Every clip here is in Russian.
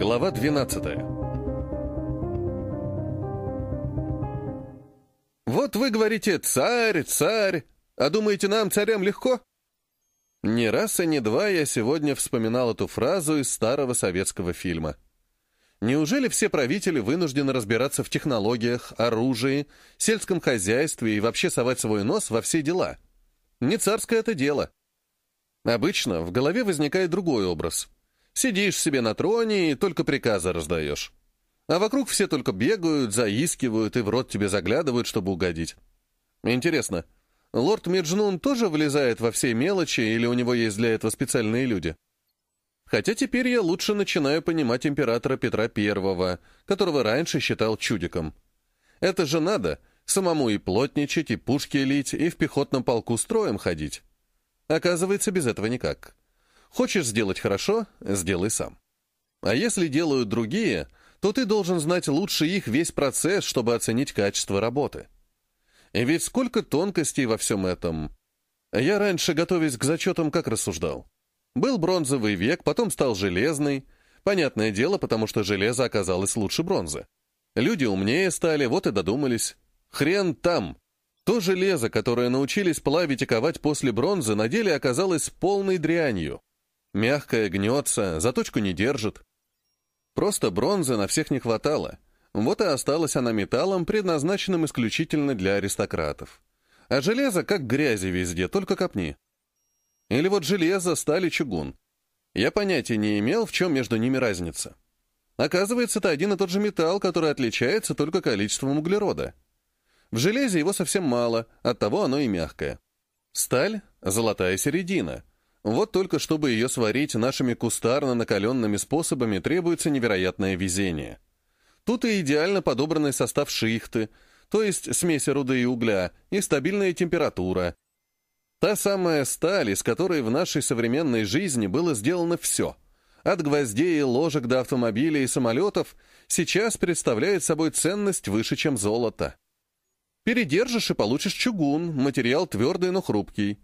Глава 12 «Вот вы говорите «царь, царь», а думаете, нам, царям, легко?» Не раз и не два я сегодня вспоминал эту фразу из старого советского фильма. Неужели все правители вынуждены разбираться в технологиях, оружии, сельском хозяйстве и вообще совать свой нос во все дела? Не царское это дело. Обычно в голове возникает другой образ. Сидишь себе на троне и только приказы раздаешь. А вокруг все только бегают, заискивают и в рот тебе заглядывают, чтобы угодить. Интересно, лорд Миджнун тоже влезает во все мелочи или у него есть для этого специальные люди? Хотя теперь я лучше начинаю понимать императора Петра Первого, которого раньше считал чудиком. Это же надо, самому и плотничать, и пушки лить, и в пехотном полку строем ходить. Оказывается, без этого никак. Хочешь сделать хорошо — сделай сам. А если делают другие, то ты должен знать лучше их весь процесс, чтобы оценить качество работы. И ведь сколько тонкостей во всем этом. Я раньше, готовясь к зачетам, как рассуждал. Был бронзовый век, потом стал железный. Понятное дело, потому что железо оказалось лучше бронзы. Люди умнее стали, вот и додумались. Хрен там. То железо, которое научились плавить и ковать после бронзы, на деле оказалось полной дрянью. Мягкое гнется, заточку не держит. Просто бронзы на всех не хватало. Вот и осталась она металлом, предназначенным исключительно для аристократов. А железо как грязи везде, только копни. Или вот железо, стали чугун. Я понятия не имел, в чем между ними разница. Оказывается, это один и тот же металл, который отличается только количеством углерода. В железе его совсем мало, оттого оно и мягкое. Сталь — золотая середина. Вот только чтобы ее сварить нашими кустарно накаленными способами требуется невероятное везение. Тут и идеально подобранный состав шихты, то есть смеси руды и угля, и стабильная температура. Та самая сталь, из которой в нашей современной жизни было сделано все — от гвоздей и ложек до автомобилей и самолетов, сейчас представляет собой ценность выше, чем золото. Передержишь и получишь чугун, материал твердый, но хрупкий.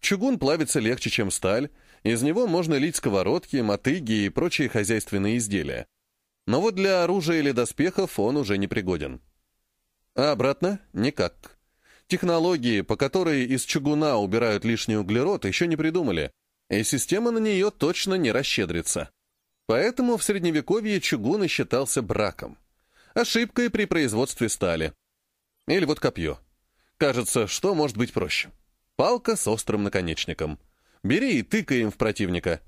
Чугун плавится легче, чем сталь, из него можно лить сковородки, мотыги и прочие хозяйственные изделия. Но вот для оружия или доспехов он уже не пригоден. А обратно — никак. Технологии, по которой из чугуна убирают лишний углерод, еще не придумали, и система на нее точно не расщедрится. Поэтому в Средневековье чугун и считался браком. Ошибкой при производстве стали. Или вот копье. Кажется, что может быть проще? Палка с острым наконечником. Бери и тыкай им в противника.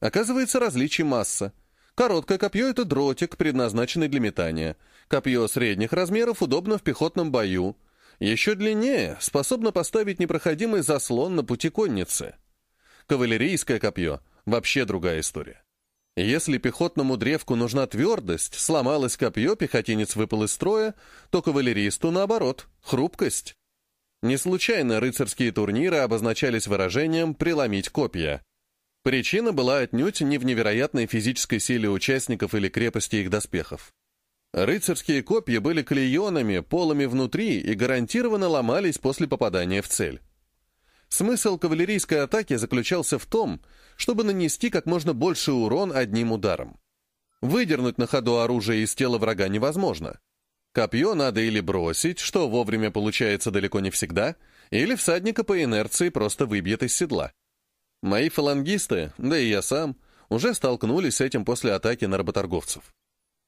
Оказывается, различий масса. Короткое копье — это дротик, предназначенный для метания. Копье средних размеров удобно в пехотном бою. Еще длиннее, способно поставить непроходимый заслон на пути конницы. Кавалерийское копье — вообще другая история. Если пехотному древку нужна твердость, сломалось копье, пехотинец выпал из строя, то кавалеристу, наоборот, хрупкость. Не случайно рыцарские турниры обозначались выражением «преломить копья». Причина была отнюдь не в невероятной физической силе участников или крепости их доспехов. Рыцарские копья были клеенами, полыми внутри и гарантированно ломались после попадания в цель. Смысл кавалерийской атаки заключался в том, чтобы нанести как можно больше урон одним ударом. Выдернуть на ходу оружие из тела врага невозможно. Копье надо или бросить, что вовремя получается далеко не всегда, или всадника по инерции просто выбьет из седла. Мои фалангисты, да и я сам, уже столкнулись с этим после атаки на работорговцев.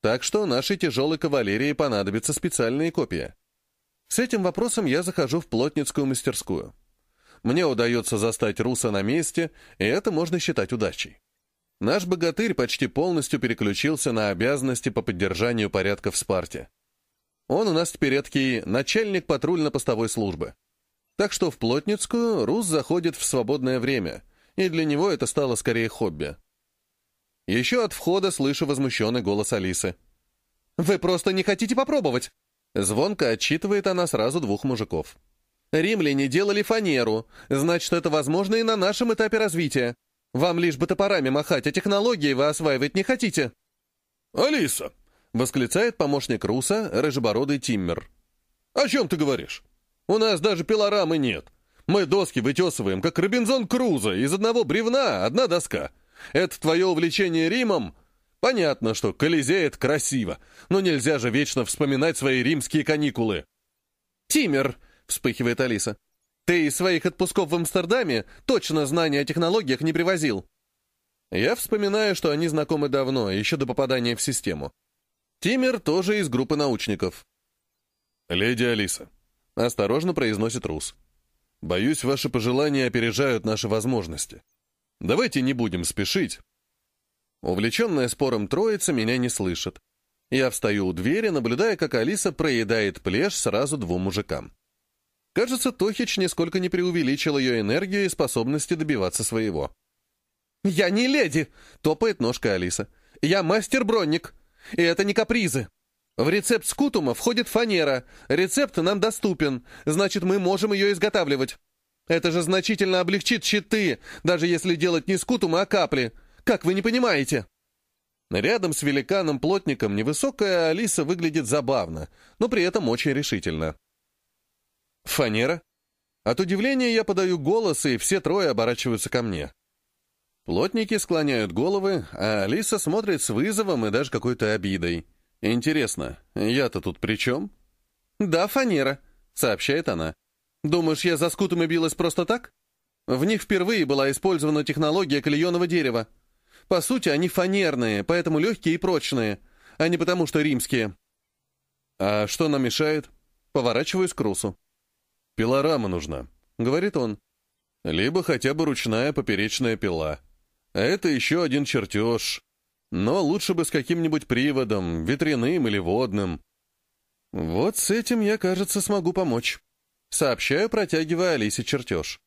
Так что нашей тяжелой кавалерии понадобятся специальные копья. С этим вопросом я захожу в плотницкую мастерскую. Мне удается застать Руса на месте, и это можно считать удачей. Наш богатырь почти полностью переключился на обязанности по поддержанию порядка в Спарте. Он у нас теперь редкий начальник патрульно-постовой службы. Так что в Плотницкую Рус заходит в свободное время, и для него это стало скорее хобби. Еще от входа слышу возмущенный голос Алисы. «Вы просто не хотите попробовать!» Звонко отчитывает она сразу двух мужиков. Римляне делали фанеру, значит, это возможно и на нашем этапе развития. Вам лишь бы топорами махать, а технологии вы осваивать не хотите». «Алиса!» — восклицает помощник Руса, рыжебородый Тиммер. «О чем ты говоришь? У нас даже пилорамы нет. Мы доски вытесываем, как Робинзон Крузо, из одного бревна одна доска. Это твое увлечение Римом? Понятно, что Колизей — это красиво, но нельзя же вечно вспоминать свои римские каникулы. «Тимер!» — вспыхивает Алиса. «Ты из своих отпусков в Амстердаме точно знания о технологиях не привозил». Я вспоминаю, что они знакомы давно, еще до попадания в систему. Тимер тоже из группы научников. «Леди Алиса», — осторожно произносит Рус. «Боюсь, ваши пожелания опережают наши возможности. Давайте не будем спешить». Увлеченная спором троица меня не слышит. Я встаю у двери, наблюдая, как Алиса проедает плешь сразу двум мужикам. Кажется, Тохич нисколько не преувеличил ее энергию и способности добиваться своего. «Я не леди!» — топает ножка Алиса. «Я мастер-бронник, и это не капризы. В рецепт скутума входит фанера. Рецепт нам доступен, значит, мы можем ее изготавливать. Это же значительно облегчит щиты, даже если делать не скутумы, а капли. Как вы не понимаете?» Рядом с великаном-плотником невысокая Алиса выглядит забавно, но при этом очень решительно. «Фанера?» От удивления я подаю голос, и все трое оборачиваются ко мне. Плотники склоняют головы, а Алиса смотрит с вызовом и даже какой-то обидой. «Интересно, я-то тут при чем?» «Да, фанера», — сообщает она. «Думаешь, я за скутами билась просто так? В них впервые была использована технология клееного дерева. По сути, они фанерные, поэтому легкие и прочные, а не потому, что римские». «А что нам мешает?» Поворачиваюсь к Русу. «Пилорама нужна», — говорит он. «Либо хотя бы ручная поперечная пила». А это еще один чертеж. Но лучше бы с каким-нибудь приводом, ветряным или водным. Вот с этим я, кажется, смогу помочь. Сообщаю, протягивая Алисе чертеж.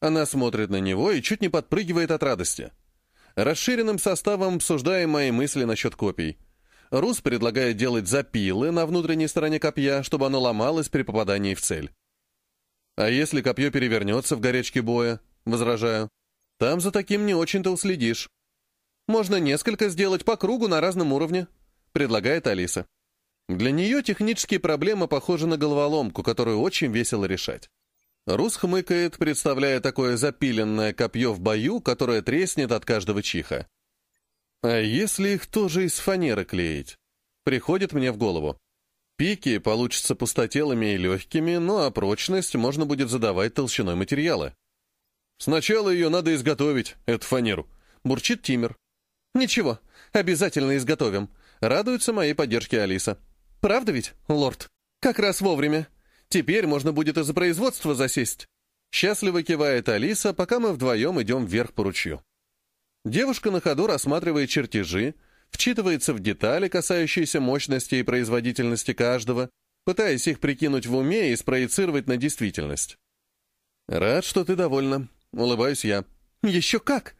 Она смотрит на него и чуть не подпрыгивает от радости. Расширенным составом обсуждаем мои мысли насчет копий. Рус предлагает делать запилы на внутренней стороне копья, чтобы оно ломалось при попадании в цель. А если копье перевернется в горячке боя? Возражаю. Там за таким не очень-то уследишь. Можно несколько сделать по кругу на разном уровне, предлагает Алиса. Для нее технические проблемы похожи на головоломку, которую очень весело решать. Рус хмыкает, представляя такое запиленное копье в бою, которое треснет от каждого чиха. А если их тоже из фанеры клеить? Приходит мне в голову. Пики получатся пустотелыми и легкими, ну а прочность можно будет задавать толщиной материала. Сначала ее надо изготовить, эту фанеру. Бурчит Тимер. Ничего, обязательно изготовим. Радуется моей поддержке Алиса. Правда ведь, лорд? Как раз вовремя. Теперь можно будет и за производство засесть. Счастливо кивает Алиса, пока мы вдвоем идем вверх по ручью. Девушка на ходу рассматривает чертежи, вчитывается в детали, касающиеся мощности и производительности каждого, пытаясь их прикинуть в уме и спроецировать на действительность. «Рад, что ты довольна», Улыбаюсь я. «Еще как!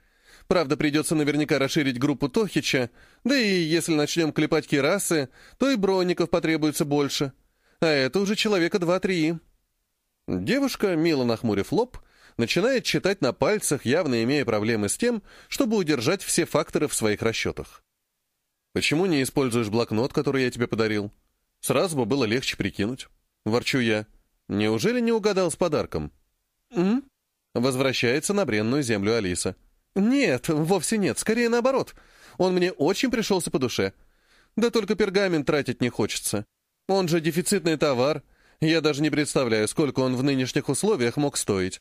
Правда, придется наверняка расширить группу Тохича, да и если начнем клепать кирасы, то и броников потребуется больше. А это уже человека два-три». Девушка, мило нахмурив лоб, начинает читать на пальцах, явно имея проблемы с тем, чтобы удержать все факторы в своих расчетах. «Почему не используешь блокнот, который я тебе подарил? Сразу бы было легче прикинуть». Ворчу я. «Неужели не угадал с подарком?» «М? Возвращается на бренную землю Алиса. «Нет, вовсе нет, скорее наоборот. Он мне очень пришелся по душе. Да только пергамент тратить не хочется. Он же дефицитный товар. Я даже не представляю, сколько он в нынешних условиях мог стоить.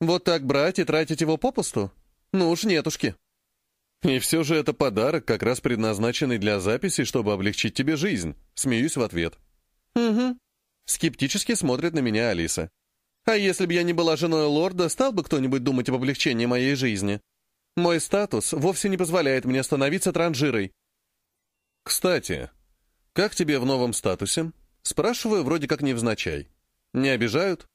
Вот так брать и тратить его попусту? Ну уж нетушки». «И все же это подарок, как раз предназначенный для записи, чтобы облегчить тебе жизнь», — смеюсь в ответ. «Угу». Скептически смотрит на меня Алиса. А если бы я не была женой лорда, стал бы кто-нибудь думать об облегчении моей жизни? Мой статус вовсе не позволяет мне становиться транжирой. Кстати, как тебе в новом статусе? Спрашиваю вроде как невзначай. Не обижают?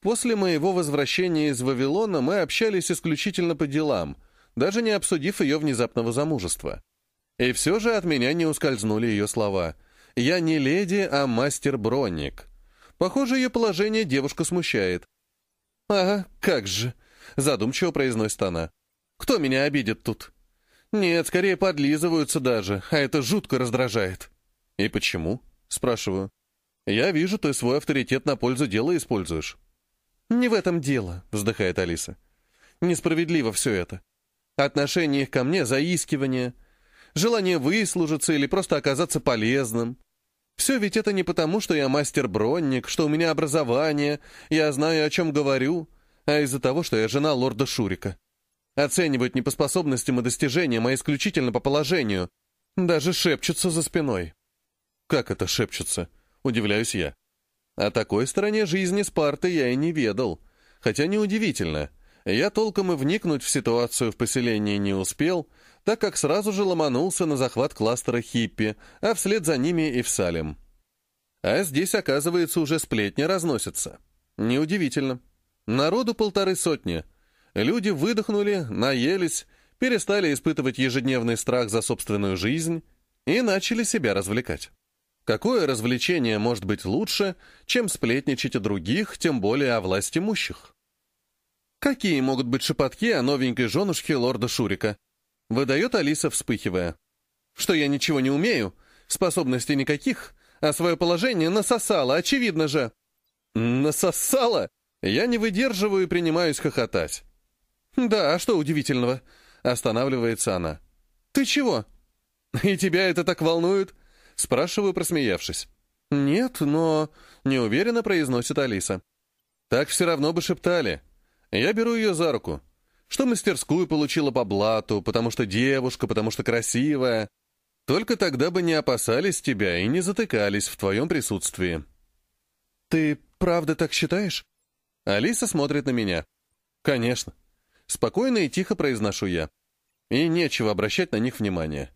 После моего возвращения из Вавилона мы общались исключительно по делам, даже не обсудив ее внезапного замужества. И все же от меня не ускользнули ее слова. «Я не леди, а мастер-бронник». Похоже, ее положение девушка смущает. «Ага, как же», — задумчиво произносит она. «Кто меня обидит тут?» «Нет, скорее подлизываются даже, а это жутко раздражает». «И почему?» — спрашиваю. «Я вижу, ты свой авторитет на пользу дела используешь». «Не в этом дело», — вздыхает Алиса. «Несправедливо все это. Отношение их ко мне — заискивание. желание выслужиться или просто оказаться полезным. Все ведь это не потому, что я мастер-бронник, что у меня образование, я знаю, о чем говорю, а из-за того, что я жена лорда Шурика. Оценивают не по способностям и достижениям, а исключительно по положению. Даже шепчутся за спиной. Как это шепчутся? Удивляюсь я. О такой стороне жизни Спарты я и не ведал. Хотя неудивительно. Я толком и вникнуть в ситуацию в поселении не успел, так как сразу же ломанулся на захват кластера хиппи, а вслед за ними и в Салем. А здесь, оказывается, уже сплетни разносятся. Неудивительно. Народу полторы сотни. Люди выдохнули, наелись, перестали испытывать ежедневный страх за собственную жизнь и начали себя развлекать. Какое развлечение может быть лучше, чем сплетничать о других, тем более о власти имущих? Какие могут быть шепотки о новенькой женушке лорда Шурика? Выдает Алиса, вспыхивая. Что я ничего не умею, способностей никаких, а свое положение насосала, очевидно же. Насосала? Я не выдерживаю и принимаюсь хохотать. Да, а что удивительного? Останавливается она. Ты чего? И тебя это так волнует? Спрашиваю, просмеявшись. Нет, но... Неуверенно произносит Алиса. Так все равно бы шептали. Я беру ее за руку. Что мастерскую получила по блату, потому что девушка, потому что красивая. Только тогда бы не опасались тебя и не затыкались в твоем присутствии. Ты правда так считаешь? Алиса смотрит на меня. Конечно. Спокойно и тихо произношу я. И нечего обращать на них внимание.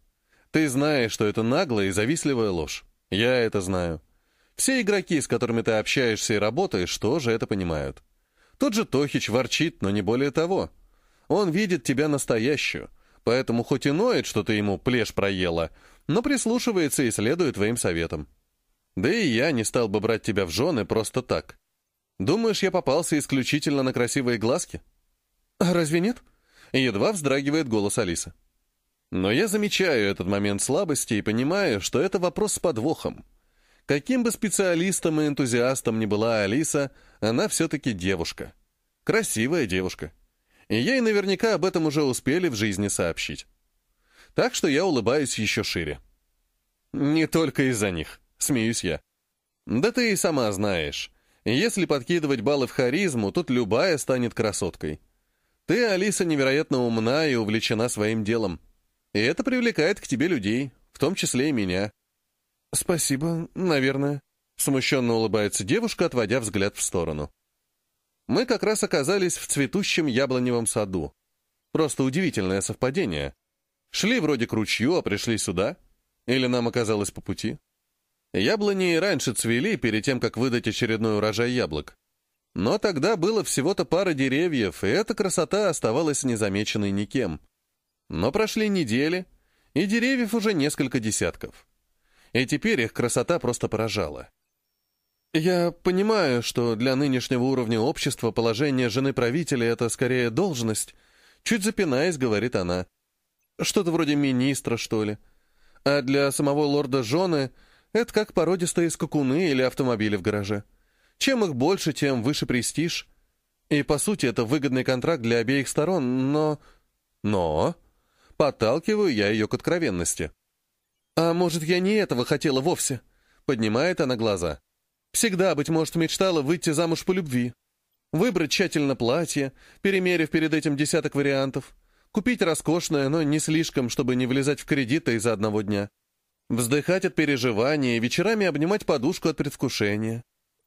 Ты знаешь, что это наглая и завистливая ложь. Я это знаю. Все игроки, с которыми ты общаешься и работаешь, тоже это понимают. Тот же Тохич ворчит, но не более того. Он видит тебя настоящую, поэтому хоть и ноет, что ты ему плешь проела, но прислушивается и следует твоим советам. Да и я не стал бы брать тебя в жены просто так. Думаешь, я попался исключительно на красивые глазки? А разве нет? Едва вздрагивает голос Алисы. Но я замечаю этот момент слабости и понимаю, что это вопрос с подвохом. Каким бы специалистом и энтузиастом ни была Алиса, она все-таки девушка. Красивая девушка и ей наверняка об этом уже успели в жизни сообщить. Так что я улыбаюсь еще шире. Не только из-за них, смеюсь я. Да ты и сама знаешь. Если подкидывать баллы в харизму, тут любая станет красоткой. Ты, Алиса, невероятно умна и увлечена своим делом. И это привлекает к тебе людей, в том числе и меня. Спасибо, наверное. Смущенно улыбается девушка, отводя взгляд в сторону мы как раз оказались в цветущем яблоневом саду. Просто удивительное совпадение. Шли вроде к ручью, а пришли сюда. Или нам оказалось по пути. Яблони и раньше цвели перед тем, как выдать очередной урожай яблок. Но тогда было всего-то пара деревьев, и эта красота оставалась незамеченной никем. Но прошли недели, и деревьев уже несколько десятков. И теперь их красота просто поражала. Я понимаю, что для нынешнего уровня общества положение жены правителя — это скорее должность. Чуть запинаясь, говорит она. Что-то вроде министра, что ли. А для самого лорда жены это как породистые скакуны или автомобили в гараже. Чем их больше, тем выше престиж. И, по сути, это выгодный контракт для обеих сторон, но... Но... Подталкиваю я ее к откровенности. «А может, я не этого хотела вовсе?» Поднимает она глаза. Всегда, быть может, мечтала выйти замуж по любви. Выбрать тщательно платье, перемерив перед этим десяток вариантов. Купить роскошное, но не слишком, чтобы не влезать в кредиты из-за одного дня. Вздыхать от переживания вечерами обнимать подушку от предвкушения.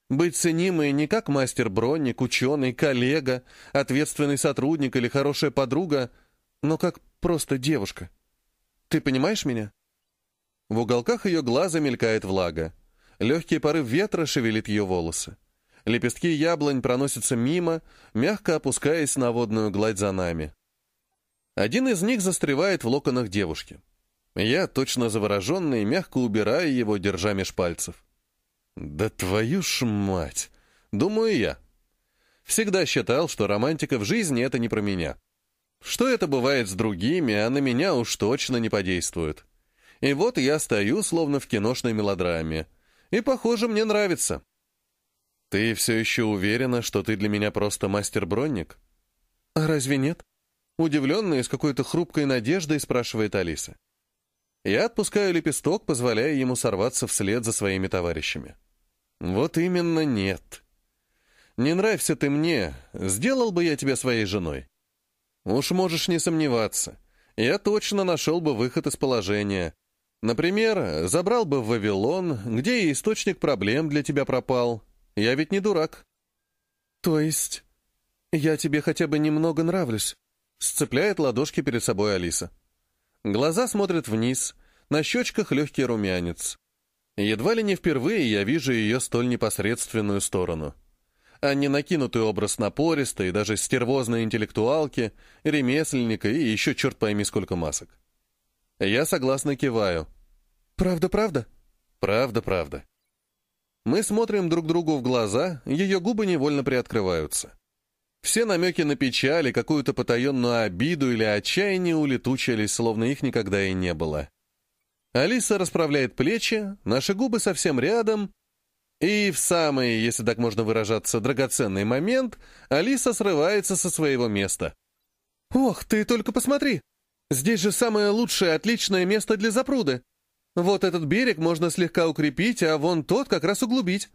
Быть ценимой не как мастер-бронник, ученый, коллега, ответственный сотрудник или хорошая подруга, но как просто девушка. Ты понимаешь меня? В уголках ее глаза мелькает влага. Легкий порыв ветра шевелит ее волосы. Лепестки яблонь проносятся мимо, мягко опускаясь на водную гладь за нами. Один из них застревает в локонах девушки. Я, точно завороженный, мягко убираю его, держа меж пальцев. «Да твою ж мать!» — думаю я. Всегда считал, что романтика в жизни — это не про меня. Что это бывает с другими, а на меня уж точно не подействует. И вот я стою, словно в киношной мелодраме — и, похоже, мне нравится. Ты все еще уверена, что ты для меня просто мастер-бронник? А разве нет? Удивленная с какой-то хрупкой надеждой спрашивает Алиса. Я отпускаю лепесток, позволяя ему сорваться вслед за своими товарищами. Вот именно нет. Не нравься ты мне, сделал бы я тебя своей женой. Уж можешь не сомневаться. Я точно нашел бы выход из положения. Например, забрал бы в Вавилон, где и источник проблем для тебя пропал. Я ведь не дурак. То есть, я тебе хотя бы немного нравлюсь? Сцепляет ладошки перед собой Алиса. Глаза смотрят вниз, на щечках легкий румянец. Едва ли не впервые я вижу ее столь непосредственную сторону. А не накинутый образ напористой, даже стервозной интеллектуалки, ремесленника и еще черт пойми сколько масок. Я согласно киваю. «Правда-правда?» «Правда-правда». Мы смотрим друг другу в глаза, ее губы невольно приоткрываются. Все намеки на печаль и какую-то потаенную обиду или отчаяние улетучились, словно их никогда и не было. Алиса расправляет плечи, наши губы совсем рядом, и в самый, если так можно выражаться, драгоценный момент Алиса срывается со своего места. «Ох, ты только посмотри! Здесь же самое лучшее, отличное место для запруды. Вот этот берег можно слегка укрепить, а вон тот как раз углубить.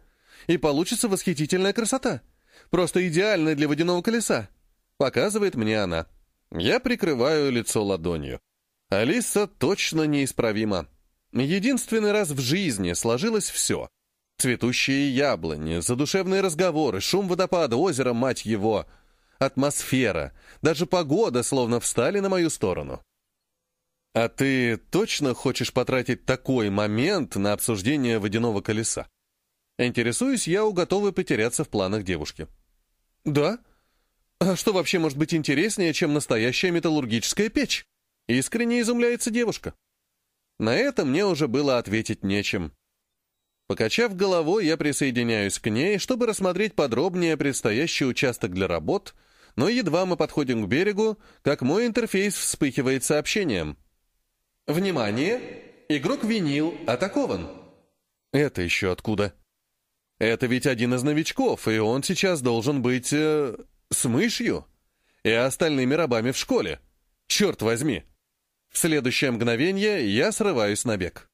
И получится восхитительная красота. Просто идеальная для водяного колеса», — показывает мне она. Я прикрываю лицо ладонью. Алиса точно неисправима. Единственный раз в жизни сложилось все. Цветущие яблони, задушевные разговоры, шум водопада, озеро, мать его. Атмосфера, даже погода словно встали на мою сторону. А ты точно хочешь потратить такой момент на обсуждение водяного колеса? Интересуюсь я у готовой потеряться в планах девушки. Да? А что вообще может быть интереснее, чем настоящая металлургическая печь? Искренне изумляется девушка. На это мне уже было ответить нечем. Покачав головой, я присоединяюсь к ней, чтобы рассмотреть подробнее предстоящий участок для работ, но едва мы подходим к берегу, как мой интерфейс вспыхивает сообщением. «Внимание! Игрок винил атакован!» Это еще откуда? Это ведь один из новичков, и он сейчас должен быть... Э, с мышью? И остальными рабами в школе. Черт возьми! В следующее мгновение я срываюсь на бег.